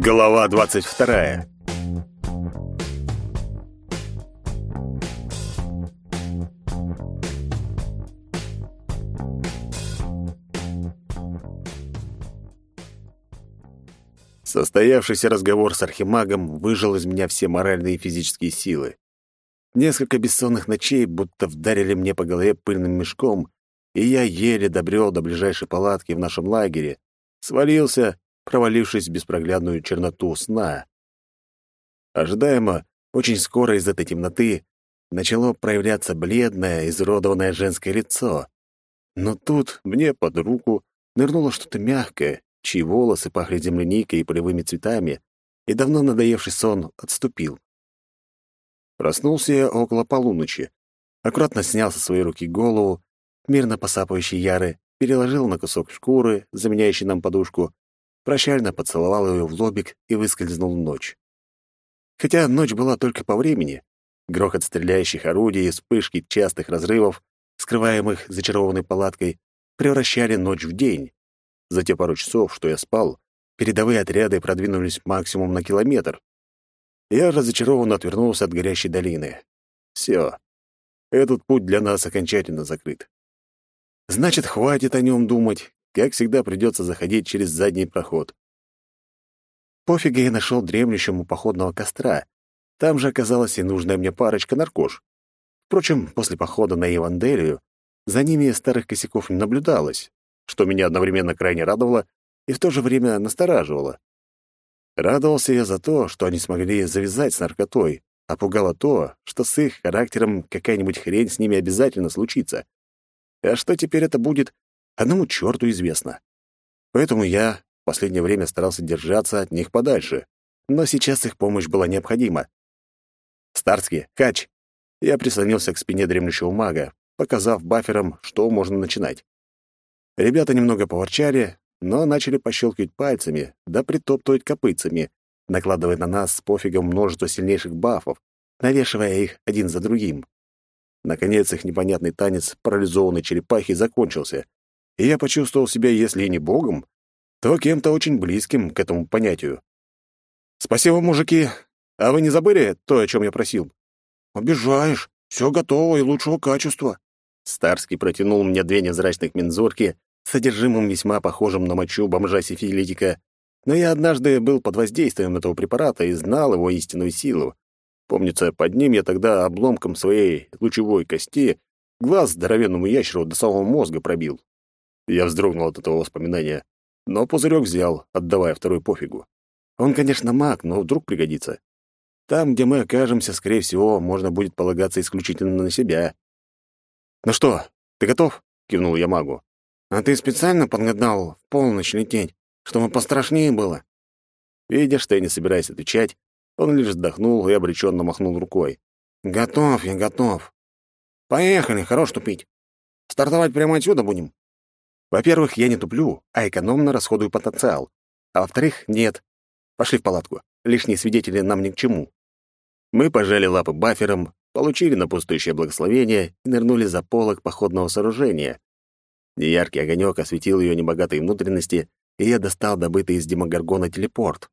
Глава 22. Состоявшийся разговор с архимагом выжил из меня все моральные и физические силы. Несколько бессонных ночей будто вдарили мне по голове пыльным мешком, и я еле добрел до ближайшей палатки в нашем лагере, свалился провалившись в беспроглядную черноту сна. Ожидаемо, очень скоро из этой темноты начало проявляться бледное, изуродованное женское лицо. Но тут мне под руку нырнуло что-то мягкое, чьи волосы пахли земляникой и полевыми цветами, и давно надоевший сон отступил. Проснулся я около полуночи, аккуратно снял со своей руки голову, мирно посапывающий Яры, переложил на кусок шкуры, заменяющий нам подушку, прощально поцеловал ее в лобик и выскользнул в ночь. Хотя ночь была только по времени. Грохот стреляющих орудий вспышки частых разрывов, скрываемых зачарованной палаткой, превращали ночь в день. За те пару часов, что я спал, передовые отряды продвинулись максимум на километр. Я разочарованно отвернулся от горящей долины. Все. Этот путь для нас окончательно закрыт. Значит, хватит о нем думать, как всегда, придется заходить через задний проход. Пофига я нашел дремлющему походного костра. Там же оказалась и нужная мне парочка наркош. Впрочем, после похода на Евангелию за ними старых косяков не наблюдалось, что меня одновременно крайне радовало и в то же время настораживало. Радовался я за то, что они смогли завязать с наркотой, а пугало то, что с их характером какая-нибудь хрень с ними обязательно случится. А что теперь это будет, Одному черту известно. Поэтому я в последнее время старался держаться от них подальше, но сейчас их помощь была необходима. «Старский, Хач!» Я прислонился к спине дремлющего мага, показав баферам, что можно начинать. Ребята немного поворчали, но начали пощелкивать пальцами, да притоптывать копытцами, накладывая на нас с пофигом множество сильнейших бафов, навешивая их один за другим. Наконец их непонятный танец парализованной черепахи закончился, и я почувствовал себя, если и не богом, то кем-то очень близким к этому понятию. «Спасибо, мужики. А вы не забыли то, о чем я просил?» «Обижаешь. Все готово и лучшего качества». Старский протянул мне две невзрачных мензурки, содержимым весьма похожим на мочу бомжа-сифилитика, но я однажды был под воздействием этого препарата и знал его истинную силу. Помнится, под ним я тогда обломком своей лучевой кости глаз здоровенному ящеру до самого мозга пробил. Я вздрогнул от этого воспоминания, но пузырек взял, отдавая второй пофигу. Он, конечно, маг, но вдруг пригодится. Там, где мы окажемся, скорее всего, можно будет полагаться исключительно на себя. «Ну что, ты готов?» — кивнул я магу. «А ты специально подгадал в полночь лететь, чтобы пострашнее было?» Видя, что я не собираюсь отвечать, он лишь вздохнул и обреченно махнул рукой. «Готов я, готов. Поехали, хорош тупить. Стартовать прямо отсюда будем?» Во-первых, я не туплю, а экономно расходую потенциал. А во-вторых, нет. Пошли в палатку. Лишние свидетели нам ни к чему. Мы пожали лапы бафером, получили напутствующее благословение и нырнули за полок походного сооружения. Неяркий огонек осветил ее небогатые внутренности, и я достал добытый из демогоргона телепорт.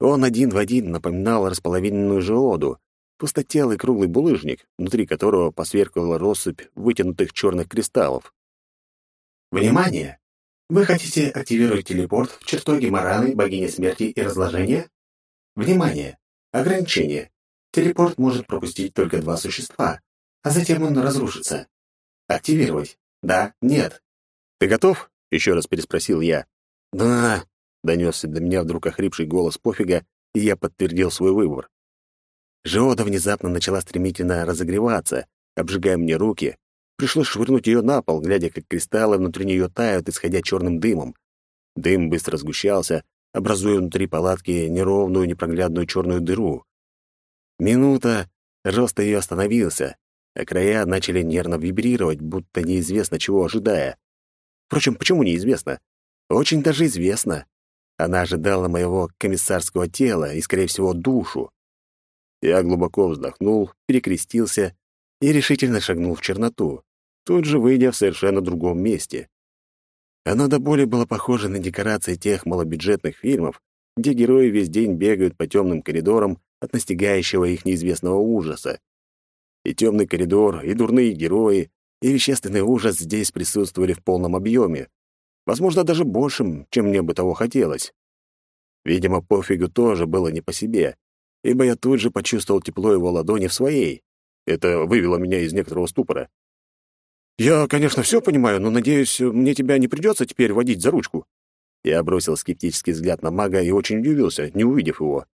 Он один в один напоминал располовиненную жеоду, пустотелый круглый булыжник, внутри которого посверкивала россыпь вытянутых черных кристаллов. Внимание! Вы хотите активировать телепорт в чертоге Мараны, богини смерти и разложения? Внимание! Ограничение. Телепорт может пропустить только два существа, а затем он разрушится. Активировать. Да, нет. Ты готов? Еще раз переспросил я. Да, донесся до меня вдруг охрипший голос пофига, и я подтвердил свой выбор. Жиода внезапно начала стремительно разогреваться, обжигая мне руки, Пришлось швырнуть ее на пол, глядя, как кристаллы внутри нее тают, исходя черным дымом. Дым быстро сгущался, образуя внутри палатки неровную, непроглядную черную дыру. Минута, рост ее остановился, а края начали нервно вибрировать, будто неизвестно чего ожидая. Впрочем, почему неизвестно? Очень даже известно. Она ожидала моего комиссарского тела и, скорее всего, душу. Я глубоко вздохнул, перекрестился и решительно шагнул в черноту, тут же выйдя в совершенно другом месте. Оно до боли было похоже на декорации тех малобюджетных фильмов, где герои весь день бегают по темным коридорам от настигающего их неизвестного ужаса. И темный коридор, и дурные герои, и вещественный ужас здесь присутствовали в полном объеме. Возможно, даже большим, чем мне бы того хотелось. Видимо, пофигу тоже было не по себе, ибо я тут же почувствовал тепло его ладони в своей. Это вывело меня из некоторого ступора. «Я, конечно, все понимаю, но, надеюсь, мне тебя не придется теперь водить за ручку». Я бросил скептический взгляд на мага и очень удивился, не увидев его.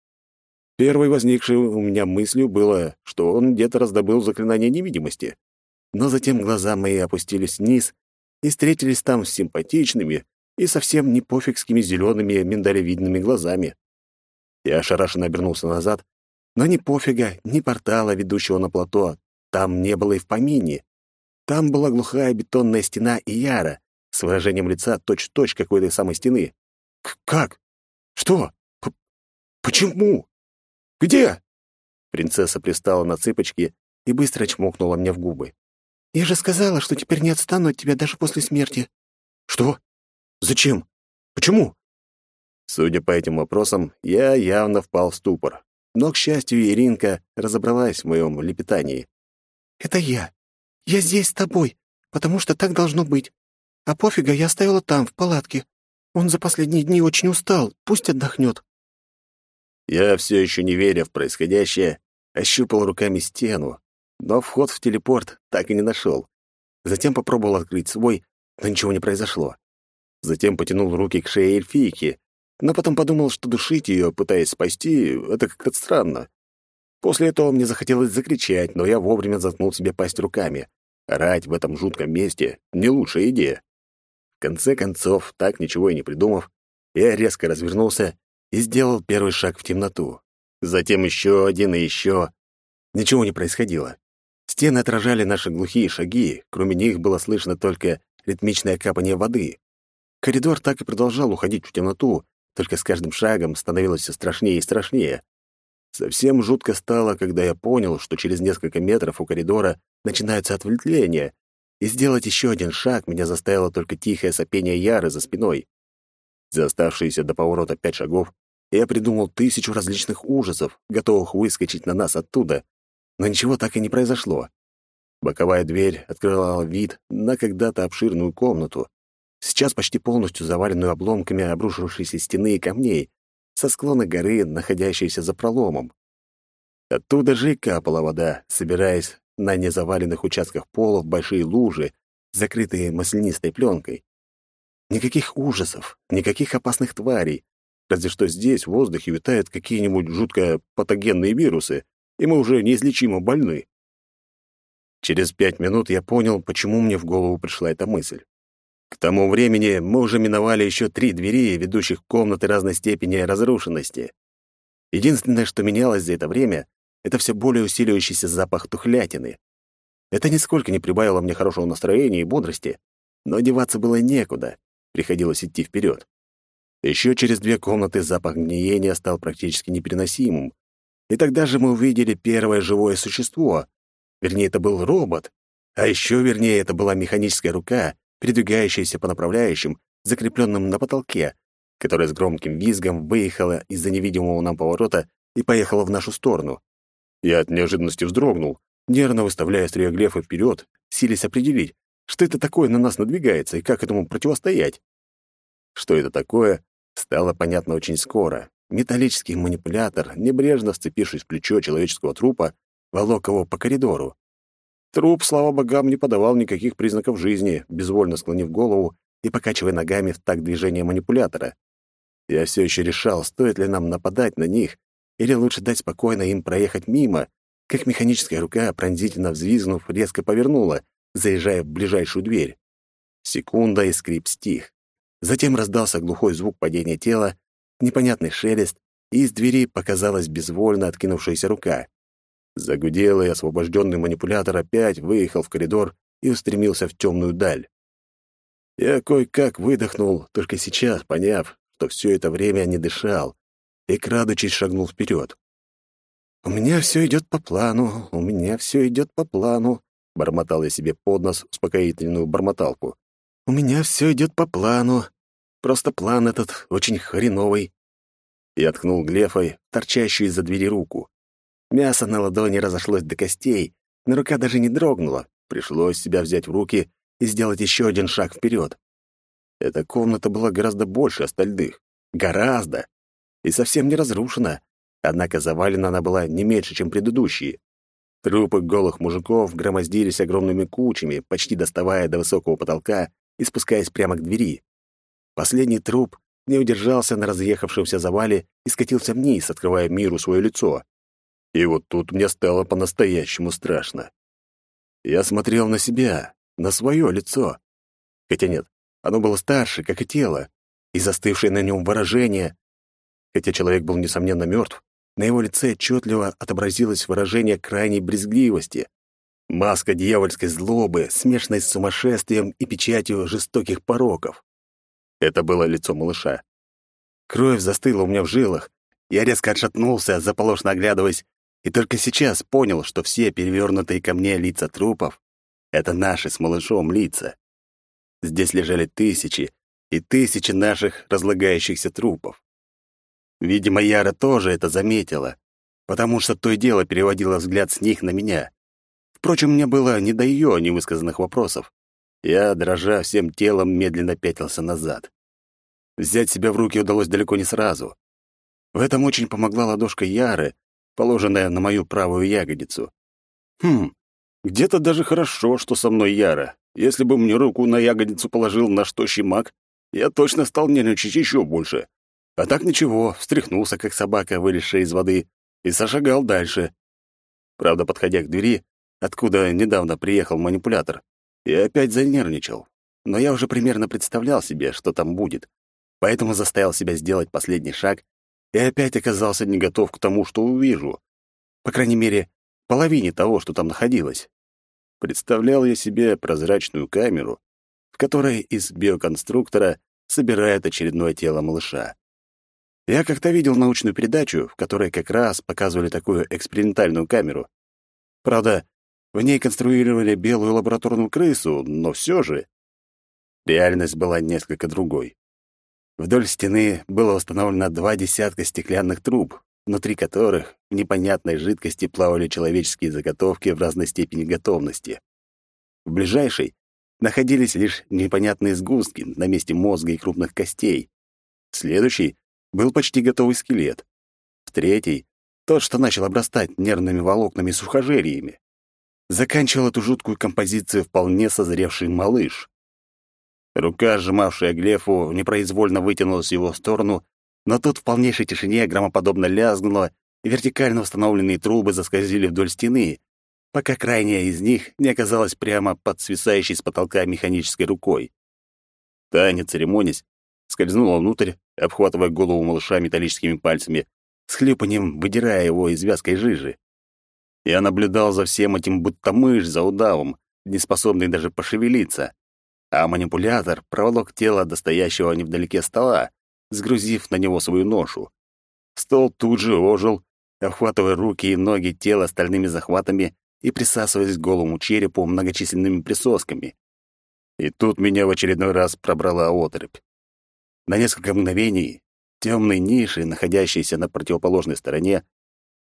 Первой возникшей у меня мыслью было, что он где-то раздобыл заклинание невидимости. Но затем глаза мои опустились вниз и встретились там с симпатичными и совсем не пофигскими зелеными миндалевидными глазами. Я ошарашенно обернулся назад, но ни пофига, ни портала, ведущего на плато, там не было и в помине. Там была глухая бетонная стена и яра с выражением лица точь-в-точь -точь какой-то самой стены. «Как? Что? П Почему?» Где?» Принцесса пристала на цыпочки и быстро чмокнула мне в губы. «Я же сказала, что теперь не отстану от тебя даже после смерти». «Что? Зачем? Почему?» Судя по этим вопросам, я явно впал в ступор. Но, к счастью, Иринка разобралась в моем лепетании. «Это я. Я здесь с тобой, потому что так должно быть. А пофига я оставила там, в палатке. Он за последние дни очень устал, пусть отдохнет. Я, все еще не веря в происходящее, ощупал руками стену, но вход в телепорт так и не нашел. Затем попробовал открыть свой, но ничего не произошло. Затем потянул руки к шее эльфийки, но потом подумал, что душить ее, пытаясь спасти, это как-то странно. После этого мне захотелось закричать, но я вовремя заткнул себе пасть руками. Орать в этом жутком месте — не лучшая идея. В конце концов, так ничего и не придумав, я резко развернулся и сделал первый шаг в темноту. Затем еще один и еще. Ничего не происходило. Стены отражали наши глухие шаги, кроме них было слышно только ритмичное капание воды. Коридор так и продолжал уходить в темноту, только с каждым шагом становилось все страшнее и страшнее. Совсем жутко стало, когда я понял, что через несколько метров у коридора начинаются отвлечения, и сделать еще один шаг меня заставило только тихое сопение Яры за спиной. За оставшиеся до поворота пять шагов я придумал тысячу различных ужасов, готовых выскочить на нас оттуда, но ничего так и не произошло. Боковая дверь открывала вид на когда-то обширную комнату, сейчас почти полностью заваленную обломками обрушившейся стены и камней, со склона горы, находящейся за проломом. Оттуда же и капала вода, собираясь на незаваленных участках пола в большие лужи, закрытые маслянистой пленкой. Никаких ужасов, никаких опасных тварей. Разве что здесь в воздухе витают какие-нибудь жутко патогенные вирусы, и мы уже неизлечимо больны. Через пять минут я понял, почему мне в голову пришла эта мысль. К тому времени мы уже миновали еще три двери, ведущих в комнаты разной степени разрушенности. Единственное, что менялось за это время, это все более усиливающийся запах тухлятины. Это нисколько не прибавило мне хорошего настроения и бодрости, но деваться было некуда. Приходилось идти вперед. Еще через две комнаты запах гниения стал практически непереносимым. И тогда же мы увидели первое живое существо. Вернее, это был робот. А еще вернее, это была механическая рука, передвигающаяся по направляющим, закрепленным на потолке, которая с громким визгом выехала из-за невидимого нам поворота и поехала в нашу сторону. Я от неожиданности вздрогнул, нервно выставляя стриоглефы вперед, силясь определить, что это такое на нас надвигается и как этому противостоять. Что это такое, стало понятно очень скоро. Металлический манипулятор, небрежно сцепившись в плечо человеческого трупа, волок его по коридору. Труп, слава богам, не подавал никаких признаков жизни, безвольно склонив голову и покачивая ногами в такт движения манипулятора. Я все еще решал, стоит ли нам нападать на них, или лучше дать спокойно им проехать мимо, как механическая рука, пронзительно взвизгнув, резко повернула, заезжая в ближайшую дверь. Секунда, и скрип стих. Затем раздался глухой звук падения тела, непонятный шелест, и из двери показалась безвольно откинувшаяся рука. Загудел, и освобожденный манипулятор опять выехал в коридор и устремился в темную даль. Я кое-как выдохнул, только сейчас поняв, что все это время не дышал, и, крадучись, шагнул вперед. «У меня все идет по плану, у меня все идет по плану», бормотал я себе под нос успокоительную бормоталку. «У меня все идет по плану. Просто план этот очень хреновый». Я ткнул глефой, торчащую из-за двери руку. Мясо на ладони разошлось до костей, но рука даже не дрогнула. Пришлось себя взять в руки и сделать еще один шаг вперед. Эта комната была гораздо больше остальных. Гораздо. И совсем не разрушена. Однако завалена она была не меньше, чем предыдущие. Трупы голых мужиков громоздились огромными кучами, почти доставая до высокого потолка и спускаясь прямо к двери. Последний труп не удержался на разъехавшемся завале и скатился вниз, открывая миру свое лицо. И вот тут мне стало по-настоящему страшно. Я смотрел на себя, на свое лицо. Хотя нет, оно было старше, как и тело, и застывшее на нем выражение. Хотя человек был, несомненно, мертв, на его лице отчетливо отобразилось выражение крайней брезгливости. Маска дьявольской злобы, смешанной с сумасшествием и печатью жестоких пороков. Это было лицо малыша. Кровь застыла у меня в жилах. Я резко отшатнулся, заполошно оглядываясь, и только сейчас понял, что все перевернутые ко мне лица трупов — это наши с малышом лица. Здесь лежали тысячи и тысячи наших разлагающихся трупов. Видимо, Яра тоже это заметила, потому что то и дело переводила взгляд с них на меня. Впрочем, мне было не до ее невысказанных вопросов. Я, дрожа всем телом, медленно пятился назад. Взять себя в руки удалось далеко не сразу. В этом очень помогла ладошка Яры, положенная на мою правую ягодицу. Хм, где-то даже хорошо, что со мной Яра. Если бы мне руку на ягодицу положил наш тощий маг, я точно стал нервничать еще больше. А так ничего, встряхнулся, как собака, вылезшая из воды, и зашагал дальше. Правда, подходя к двери, откуда недавно приехал манипулятор, я опять занервничал. Но я уже примерно представлял себе, что там будет, поэтому заставил себя сделать последний шаг и опять оказался не готов к тому, что увижу. По крайней мере, половине того, что там находилось. Представлял я себе прозрачную камеру, в которой из биоконструктора собирают очередное тело малыша. Я как-то видел научную передачу, в которой как раз показывали такую экспериментальную камеру. Правда, в ней конструировали белую лабораторную крысу, но все же... Реальность была несколько другой. Вдоль стены было установлено два десятка стеклянных труб, внутри которых в непонятной жидкости плавали человеческие заготовки в разной степени готовности. В ближайшей находились лишь непонятные сгустки на месте мозга и крупных костей. В следующей был почти готовый скелет. В третьей — тот, что начал обрастать нервными волокнами и сухожилиями. Заканчивал эту жуткую композицию вполне созревший малыш. Рука, сжимавшая Глефу, непроизвольно вытянулась в его сторону, но тут в полнейшей тишине громоподобно лязгнуло, и вертикально установленные трубы заскользили вдоль стены, пока крайняя из них не оказалась прямо под свисающей с потолка механической рукой. Таня, церемонясь, скользнула внутрь, обхватывая голову малыша металлическими пальцами, с хлюпанием выдирая его из вязкой жижи. Я наблюдал за всем этим будто мышь за удавом, неспособный даже пошевелиться а манипулятор проволок тело до стоящего невдалеке стола, сгрузив на него свою ношу. Стол тут же ожил, обхватывая руки и ноги тела стальными захватами и присасываясь к голому черепу многочисленными присосками. И тут меня в очередной раз пробрала отрыбь. На несколько мгновений темные ниши, находящиеся на противоположной стороне,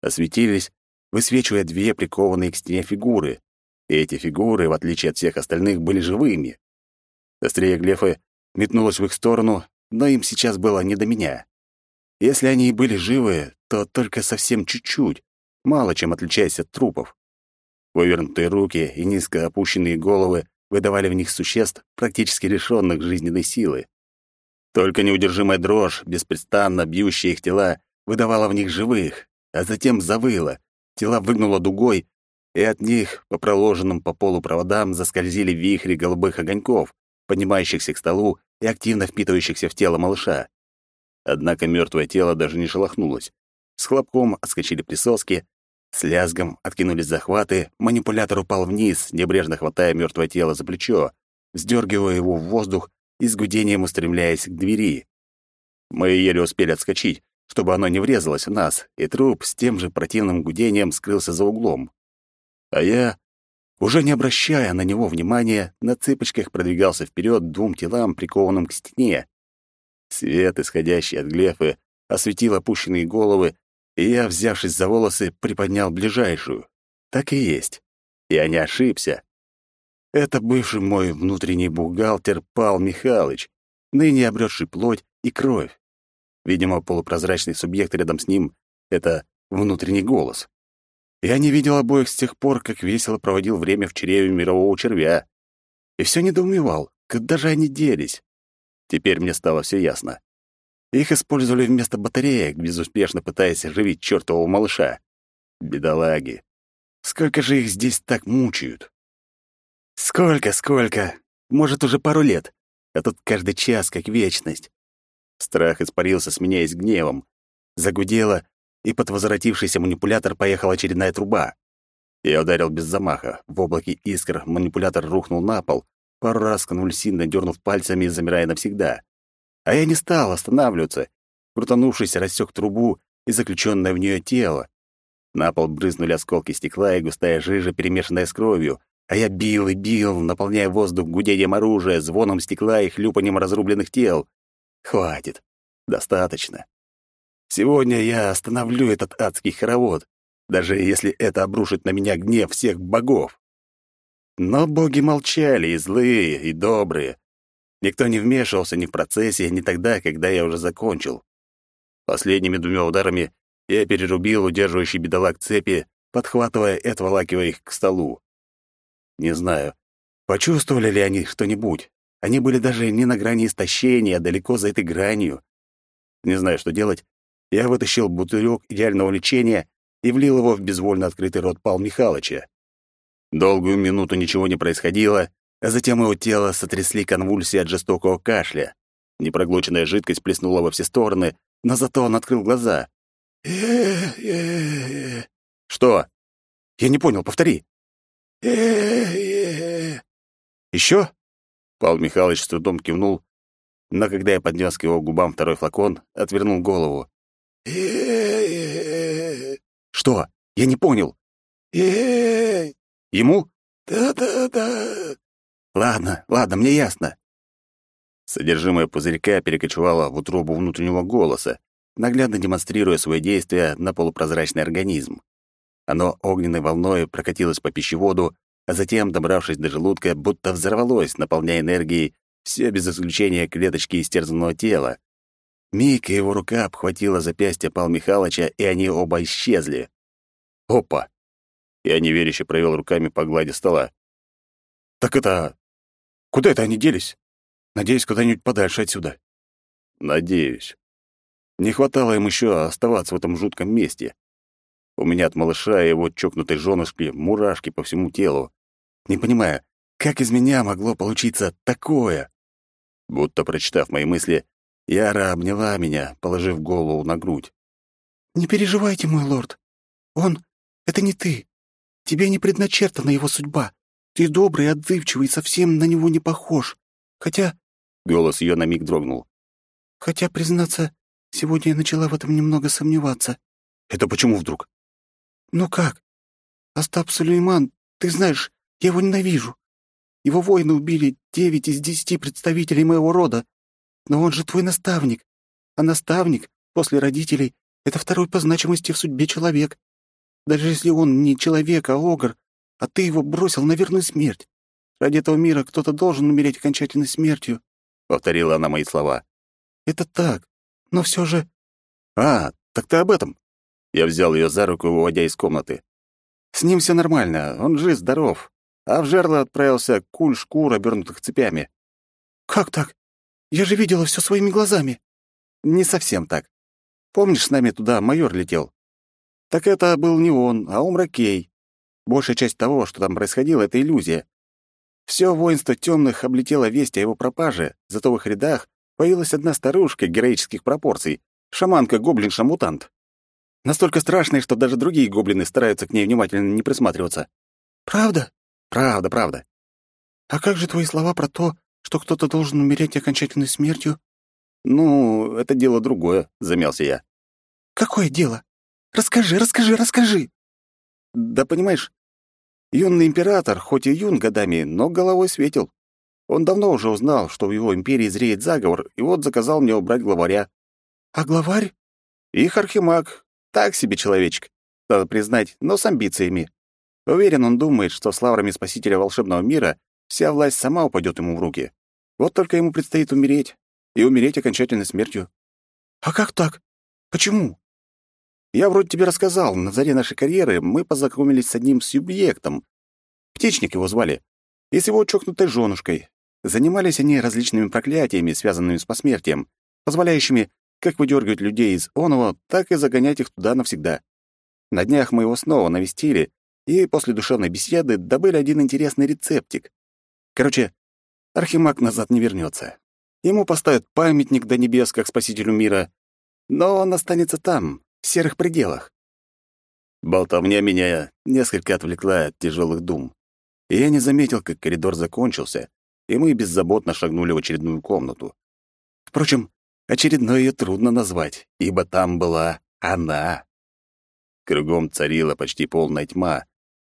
осветились, высвечивая две прикованные к стене фигуры. И эти фигуры, в отличие от всех остальных, были живыми. Острее глефы метнулась в их сторону, но им сейчас было не до меня. Если они и были живы, то только совсем чуть-чуть, мало чем отличаясь от трупов. Вывернутые руки и низко опущенные головы выдавали в них существ, практически лишённых жизненной силы. Только неудержимая дрожь, беспрестанно бьющая их тела, выдавала в них живых, а затем завыла, тела выгнуло дугой, и от них по проложенным по полу проводам заскользили вихри голубых огоньков, поднимающихся к столу и активно впитывающихся в тело малыша. Однако мертвое тело даже не шелохнулось. С хлопком отскочили присоски, с лязгом откинулись захваты, манипулятор упал вниз, небрежно хватая мертвое тело за плечо, сдергивая его в воздух и с гудением устремляясь к двери. Мы еле успели отскочить, чтобы оно не врезалось в нас, и труп с тем же противным гудением скрылся за углом. А я уже не обращая на него внимания, на цыпочках продвигался вперед двум телам, прикованным к стене. Свет, исходящий от глефы, осветил опущенные головы, и я, взявшись за волосы, приподнял ближайшую. Так и есть. Я не ошибся. Это бывший мой внутренний бухгалтер Пал Михайлович, ныне обретший плоть и кровь. Видимо, полупрозрачный субъект рядом с ним — это внутренний голос. Я не видел обоих с тех пор, как весело проводил время в чреве мирового червя. И все недоумевал, куда же они делись. Теперь мне стало все ясно. Их использовали вместо батареек, безуспешно пытаясь оживить чертового малыша. Бедолаги. Сколько же их здесь так мучают? Сколько, сколько? Может, уже пару лет. А тут каждый час как вечность. Страх испарился, сменяясь гневом. Загудело, и под возвратившийся манипулятор поехала очередная труба. Я ударил без замаха. В облаке искр манипулятор рухнул на пол, пару раз конвульсивно дернув пальцами, замирая навсегда. А я не стал останавливаться. Крутанувшись, рассек трубу и заключенное в нее тело. На пол брызнули осколки стекла и густая жижа, перемешанная с кровью. А я бил и бил, наполняя воздух гудением оружия, звоном стекла и хлюпанием разрубленных тел. Хватит. Достаточно. Сегодня я остановлю этот адский хоровод, даже если это обрушит на меня гнев всех богов. Но боги молчали, и злые, и добрые. Никто не вмешивался ни в процессе, ни тогда, когда я уже закончил. Последними двумя ударами я перерубил удерживающий бедолаг цепи, подхватывая и отволакивая их к столу. Не знаю, почувствовали ли они что-нибудь. Они были даже не на грани истощения, а далеко за этой гранью. Не знаю, что делать, я вытащил бутылек идеального лечения и влил его в безвольно открытый рот Пал Михайловича. Долгую минуту ничего не происходило, а затем его тело сотрясли конвульсии от жестокого кашля. Непроглоченная жидкость плеснула во все стороны, но зато он открыл глаза. «Что?» «Я не понял, повтори». «Еще?» Павел Михайлович с трудом кивнул, но когда я поднес к его губам второй флакон, отвернул голову. Что? Я не понял. Ему? Да-да-да. Ладно, ладно, мне ясно. Содержимое пузырька перекочевало в утробу внутреннего голоса, наглядно демонстрируя свои действия на полупрозрачный организм. Оно огненной волной прокатилось по пищеводу, а затем, добравшись до желудка, будто взорвалось, наполняя энергией все без исключения клеточки истерзанного тела. Миг и его рука обхватила запястье Пал Михайловича, и они оба исчезли. Опа! Я неверяще провел руками по глади стола. «Так это... Куда это они делись? Надеюсь, куда-нибудь подальше отсюда». «Надеюсь. Не хватало им еще оставаться в этом жутком месте. У меня от малыша и его чокнутой женушки мурашки по всему телу. Не понимаю, как из меня могло получиться такое?» Будто прочитав мои мысли, Яра обняла меня, положив голову на грудь. «Не переживайте, мой лорд. Он — это не ты. Тебе не предначертана его судьба. Ты добрый, отзывчивый, совсем на него не похож. Хотя...» Голос ее на миг дрогнул. «Хотя, признаться, сегодня я начала в этом немного сомневаться». «Это почему вдруг?» «Ну как? Остап Сулейман, ты знаешь, я его ненавижу. Его воины убили девять из десяти представителей моего рода. Но он же твой наставник. А наставник, после родителей, это второй по значимости в судьбе человек. Даже если он не человек, а огр, а ты его бросил на верную смерть. Ради этого мира кто-то должен умереть окончательной смертью», — повторила она мои слова. «Это так, но все же...» «А, так ты об этом?» Я взял ее за руку, выводя из комнаты. «С ним все нормально, он жив-здоров, а в жерло отправился куль шкур, обернутых цепями». «Как так? Я же видела все своими глазами». «Не совсем так. Помнишь, с нами туда майор летел? Так это был не он, а Умракей. Большая часть того, что там происходило, — это иллюзия. Все воинство темных облетело весть о его пропаже, зато в их рядах появилась одна старушка героических пропорций, шаманка-гоблин-шамутант. Настолько страшная, что даже другие гоблины стараются к ней внимательно не присматриваться. «Правда?» «Правда, правда». «А как же твои слова про то, что кто-то должен умереть окончательной смертью?» «Ну, это дело другое», — замялся я. «Какое дело? Расскажи, расскажи, расскажи!» «Да понимаешь, юный император, хоть и юн годами, но головой светил. Он давно уже узнал, что в его империи зреет заговор, и вот заказал мне убрать главаря». «А главарь? Их архимаг так себе человечек, надо признать, но с амбициями. Уверен, он думает, что с лаврами спасителя волшебного мира вся власть сама упадет ему в руки. Вот только ему предстоит умереть, и умереть окончательной смертью. А как так? Почему? Я вроде тебе рассказал, на заре нашей карьеры мы познакомились с одним субъектом. Птичник его звали. И с его чокнутой женушкой. Занимались они различными проклятиями, связанными с посмертием, позволяющими как выдергивать людей из оного, так и загонять их туда навсегда. На днях мы его снова навестили, и после душевной беседы добыли один интересный рецептик. Короче, Архимаг назад не вернется. Ему поставят памятник до небес, как спасителю мира, но он останется там, в серых пределах. Болтовня меня несколько отвлекла от тяжелых дум, и я не заметил, как коридор закончился, и мы беззаботно шагнули в очередную комнату. Впрочем, очередной ее трудно назвать, ибо там была она. Кругом царила почти полная тьма,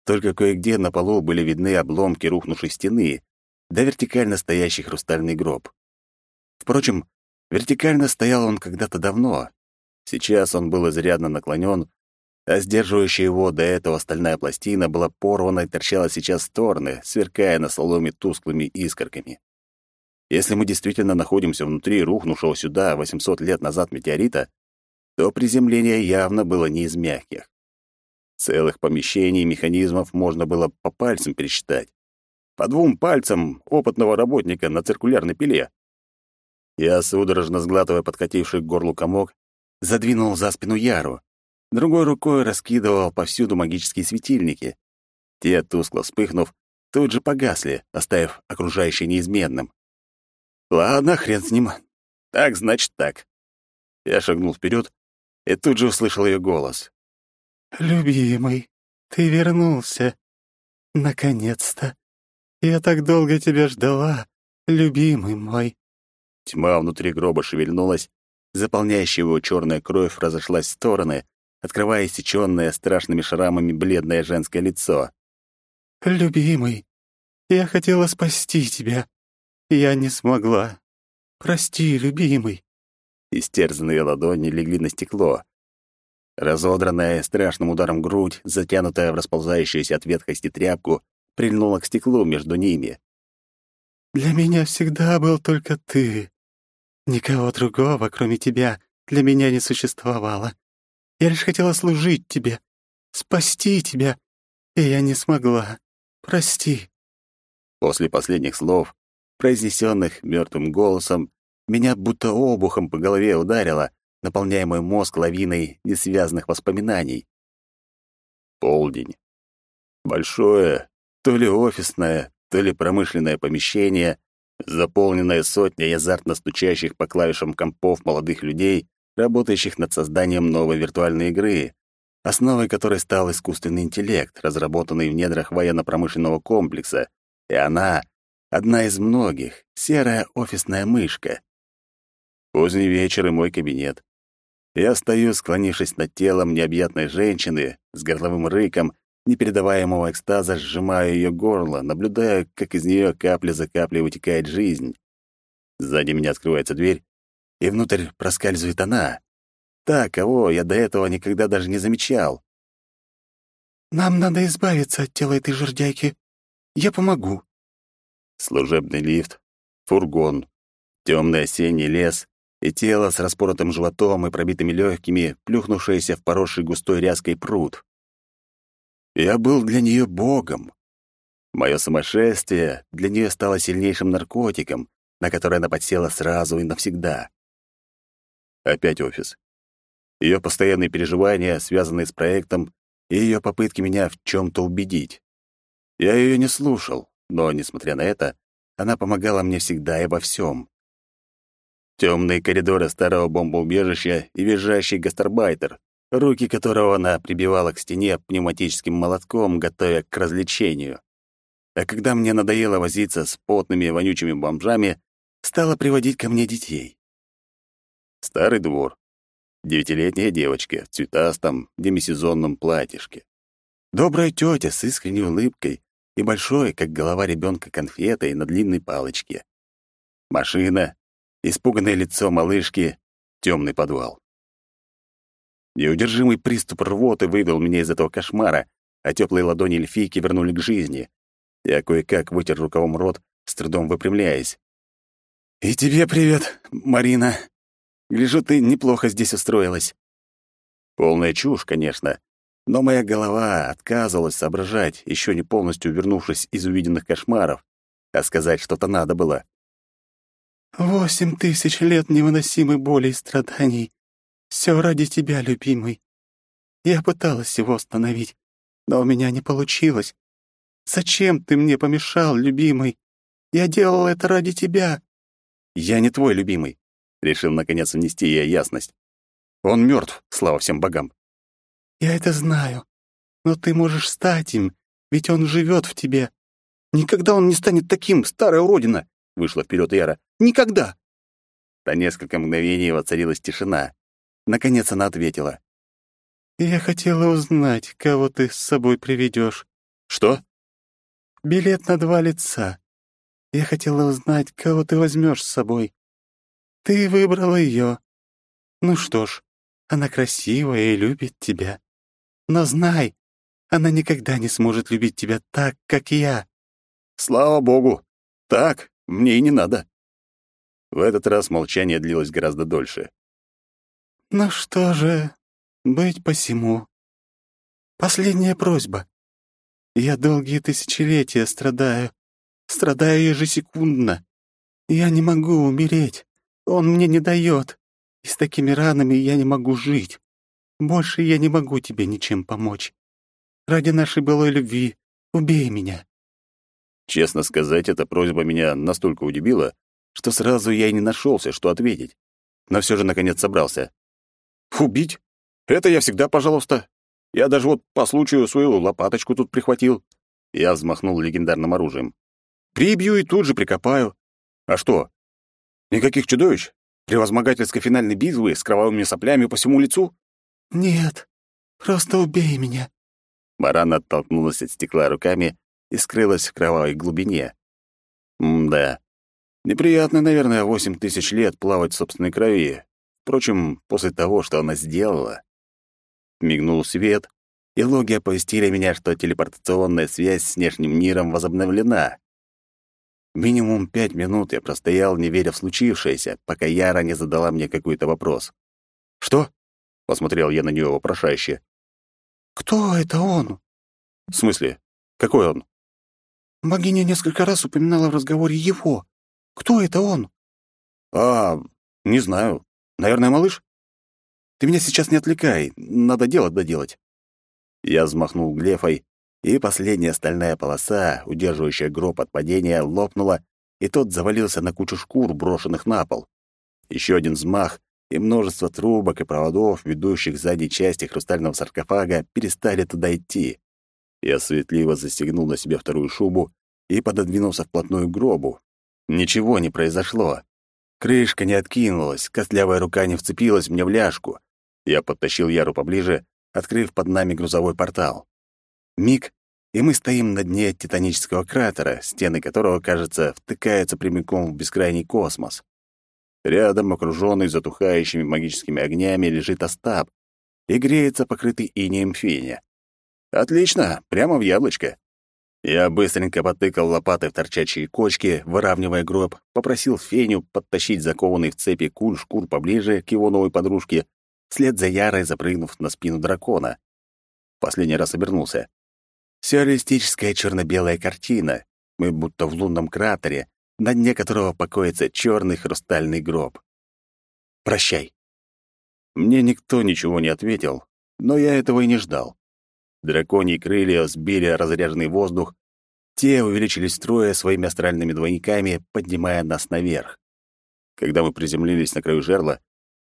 только кое-где на полу были видны обломки рухнувшей стены, да вертикально стоящий хрустальный гроб. Впрочем, вертикально стоял он когда-то давно. Сейчас он был изрядно наклонен, а сдерживающая его до этого стальная пластина была порвана и торчала сейчас в стороны, сверкая на соломе тусклыми искорками. Если мы действительно находимся внутри рухнувшего сюда 800 лет назад метеорита, то приземление явно было не из мягких. Целых помещений и механизмов можно было по пальцам пересчитать по двум пальцам опытного работника на циркулярной пиле. Я, судорожно сглатывая подкативший к горлу комок, задвинул за спину Яру. Другой рукой раскидывал повсюду магические светильники. Те, тускло вспыхнув, тут же погасли, оставив окружающее неизменным. Ладно, хрен с ним. Так, значит, так. Я шагнул вперед и тут же услышал ее голос. «Любимый, ты вернулся. Наконец-то. Я так долго тебя ждала, любимый мой». Тьма внутри гроба шевельнулась, заполняющая его черная кровь разошлась в стороны, открывая иссечённое страшными шрамами бледное женское лицо. «Любимый, я хотела спасти тебя. Я не смогла. Прости, любимый». Истерзанные ладони легли на стекло. Разодранная страшным ударом грудь, затянутая в расползающуюся от ветхости тряпку, прильнула к стеклу между ними. «Для меня всегда был только ты. Никого другого, кроме тебя, для меня не существовало. Я лишь хотела служить тебе, спасти тебя, и я не смогла. Прости». После последних слов, произнесенных мертвым голосом, меня будто обухом по голове ударило, наполняя мой мозг лавиной несвязанных воспоминаний. Полдень. Большое, то ли офисное, то ли промышленное помещение, заполненное сотней азартно стучащих по клавишам компов молодых людей, работающих над созданием новой виртуальной игры, основой которой стал искусственный интеллект, разработанный в недрах военно-промышленного комплекса, и она — одна из многих, серая офисная мышка. Поздний вечер и мой кабинет. Я стою, склонившись над телом необъятной женщины с горловым рыком непередаваемого экстаза сжимаю ее горло, наблюдая, как из нее капля за каплей вытекает жизнь. Сзади меня открывается дверь, и внутрь проскальзывает она. Та, кого я до этого никогда даже не замечал. «Нам надо избавиться от тела этой жердяйки. Я помогу». Служебный лифт, фургон, темный осенний лес и тело с распоротым животом и пробитыми легкими, плюхнувшееся в поросший густой ряской пруд. Я был для нее богом. Мое сумасшествие для нее стало сильнейшим наркотиком, на который она подсела сразу и навсегда. Опять офис. Ее постоянные переживания, связанные с проектом, и ее попытки меня в чем то убедить. Я ее не слушал, но, несмотря на это, она помогала мне всегда и во всем. Темные коридоры старого бомбоубежища и визжащий гастарбайтер, руки которого она прибивала к стене пневматическим молотком, готовя к развлечению. А когда мне надоело возиться с потными вонючими бомжами, стала приводить ко мне детей. Старый двор. Девятилетняя девочка в цветастом демисезонном платьишке. Добрая тетя с искренней улыбкой и большой, как голова ребенка, конфетой на длинной палочке. Машина, испуганное лицо малышки, темный подвал. Неудержимый приступ рвоты вывел меня из этого кошмара, а теплые ладони эльфийки вернули к жизни. Я кое-как вытер рукавом рот, с трудом выпрямляясь. «И тебе привет, Марина. Гляжу, ты неплохо здесь устроилась». Полная чушь, конечно, но моя голова отказывалась соображать, еще не полностью вернувшись из увиденных кошмаров, а сказать что-то надо было. «Восемь тысяч лет невыносимой боли и страданий. Все ради тебя, любимый. Я пыталась его остановить, но у меня не получилось. Зачем ты мне помешал, любимый? Я делал это ради тебя». «Я не твой любимый», — решил наконец внести я ясность. «Он мертв, слава всем богам». «Я это знаю. Но ты можешь стать им, ведь он живет в тебе. Никогда он не станет таким, старая уродина!» — вышла вперед Яра. «Никогда!» На несколько мгновений воцарилась тишина. Наконец она ответила. «Я хотела узнать, кого ты с собой приведешь. «Что?» «Билет на два лица. Я хотела узнать, кого ты возьмешь с собой. Ты выбрала ее. Ну что ж, она красивая и любит тебя. Но знай, она никогда не сможет любить тебя так, как я. Слава богу. Так, мне и не надо. В этот раз молчание длилось гораздо дольше. Ну что же, быть посему. Последняя просьба. Я долгие тысячелетия страдаю, страдаю ежесекундно. Я не могу умереть. Он мне не дает. И с такими ранами я не могу жить. Больше я не могу тебе ничем помочь. Ради нашей былой любви убей меня». Честно сказать, эта просьба меня настолько удивила, что сразу я и не нашелся, что ответить. Но все же, наконец, собрался. «Убить? Это я всегда, пожалуйста. Я даже вот по случаю свою лопаточку тут прихватил». Я взмахнул легендарным оружием. «Прибью и тут же прикопаю. А что? Никаких чудовищ? Превозмогательской финальной битвы с кровавыми соплями по всему лицу? Нет, просто убей меня. Баран оттолкнулась от стекла руками и скрылась в кровавой глубине. М-да. Неприятно, наверное, восемь тысяч лет плавать в собственной крови. Впрочем, после того, что она сделала. Мигнул свет, и логи оповестили меня, что телепортационная связь с внешним миром возобновлена. Минимум пять минут я простоял, не веря в случившееся, пока Яра не задала мне какой-то вопрос. «Что?» — посмотрел я на нее вопрошающе. «Кто это он?» «В смысле? Какой он?» «Богиня несколько раз упоминала в разговоре его. Кто это он?» «А, не знаю. Наверное, малыш? Ты меня сейчас не отвлекай, надо дело доделать». Я взмахнул глефой, и последняя стальная полоса, удерживающая гроб от падения, лопнула, и тот завалился на кучу шкур, брошенных на пол. Еще один взмах, и множество трубок и проводов, ведущих сзади части хрустального саркофага, перестали туда идти. Я светливо застегнул на себе вторую шубу и пододвинулся вплотную к гробу. Ничего не произошло. Крышка не откинулась, костлявая рука не вцепилась мне в ляжку. Я подтащил Яру поближе, открыв под нами грузовой портал. Миг, и мы стоим на дне титанического кратера, стены которого, кажется, втыкаются прямиком в бескрайний космос. Рядом, окружённый затухающими магическими огнями, лежит Остап и греется покрытый инеем феня. Отлично, прямо в яблочко. Я быстренько потыкал лопатой в торчащие кочки, выравнивая гроб, попросил Феню подтащить закованный в цепи куль шкур поближе к его новой подружке, вслед за Ярой запрыгнув на спину дракона. Последний раз обернулся. Сюрреалистическая черно-белая картина. Мы будто в лунном кратере, на дне которого покоится черный хрустальный гроб. «Прощай». Мне никто ничего не ответил, но я этого и не ждал. Драконьи крылья сбили разряженный воздух, те увеличились строя своими астральными двойниками, поднимая нас наверх. Когда мы приземлились на краю жерла,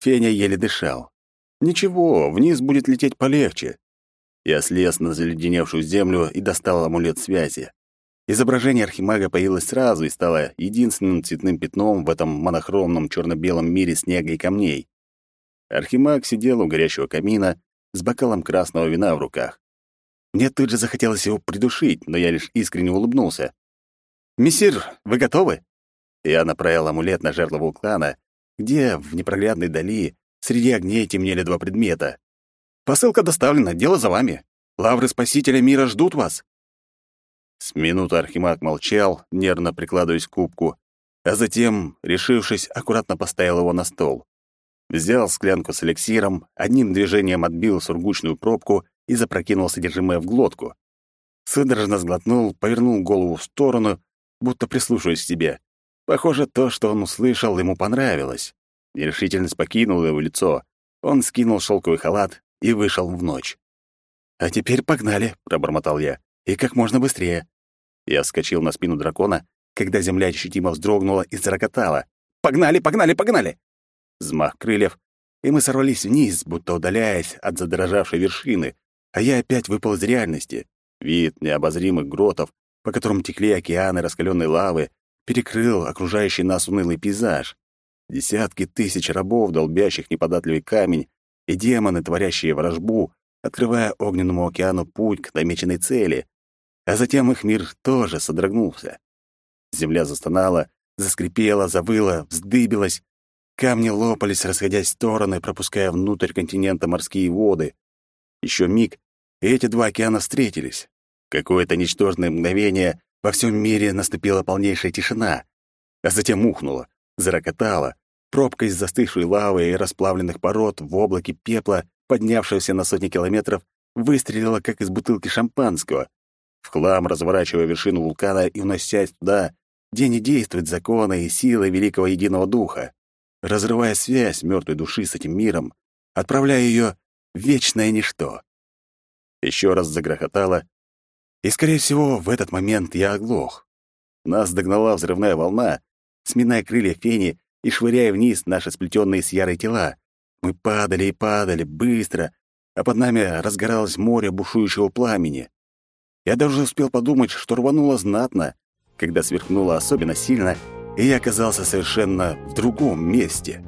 Феня еле дышал. Ничего, вниз будет лететь полегче. Я слез на заледеневшую землю и достал амулет связи. Изображение архимага появилось сразу и стало единственным цветным пятном в этом монохромном черно-белом мире снега и камней. Архимаг сидел у горящего камина с бокалом красного вина в руках. Мне тут же захотелось его придушить, но я лишь искренне улыбнулся. «Мессир, вы готовы?» Я направил амулет на жерло вулкана, где в непроглядной дали среди огней темнели два предмета Посылка доставлена, дело за вами. Лавры Спасителя мира ждут вас». С минуты Архимаг молчал, нервно прикладываясь к кубку, а затем, решившись, аккуратно поставил его на стол. Взял склянку с эликсиром, одним движением отбил сургучную пробку и запрокинул содержимое в глотку. Судорожно сглотнул, повернул голову в сторону, будто прислушиваясь к себе. Похоже, то, что он услышал, ему понравилось. Нерешительность покинула его лицо. Он скинул шелковый халат и вышел в ночь. «А теперь погнали», — пробормотал я, — «и как можно быстрее». Я вскочил на спину дракона, когда земля ощутимо вздрогнула и зарокотала. «Погнали, погнали, погнали!» Взмах крыльев, и мы сорвались вниз, будто удаляясь от задрожавшей вершины, а я опять выпал из реальности. Вид необозримых гротов, по которым текли океаны раскаленной лавы, перекрыл окружающий нас унылый пейзаж. Десятки тысяч рабов, долбящих неподатливый камень, и демоны, творящие ворожбу, открывая огненному океану путь к намеченной цели. А затем их мир тоже содрогнулся. Земля застонала, заскрипела, завыла, вздыбилась. Камни лопались, расходясь в стороны, пропуская внутрь континента морские воды. Еще миг, и эти два океана встретились. Какое-то ничтожное мгновение во всем мире наступила полнейшая тишина, а затем ухнуло, зарокотало, пробка из застывшей лавы и расплавленных пород в облаке пепла, поднявшегося на сотни километров, выстрелила, как из бутылки шампанского. В хлам разворачивая вершину вулкана и уносясь туда, где не действуют законы и силы великого единого духа, разрывая связь мертвой души с этим миром, отправляя ее вечное ничто. Еще раз загрохотало, и, скорее всего, в этот момент я оглох. Нас догнала взрывная волна, сминая крылья фени и швыряя вниз наши сплетенные с ярой тела. Мы падали и падали, быстро, а под нами разгоралось море бушующего пламени. Я даже успел подумать, что рвануло знатно, когда сверкнуло особенно сильно, и я оказался совершенно в другом месте.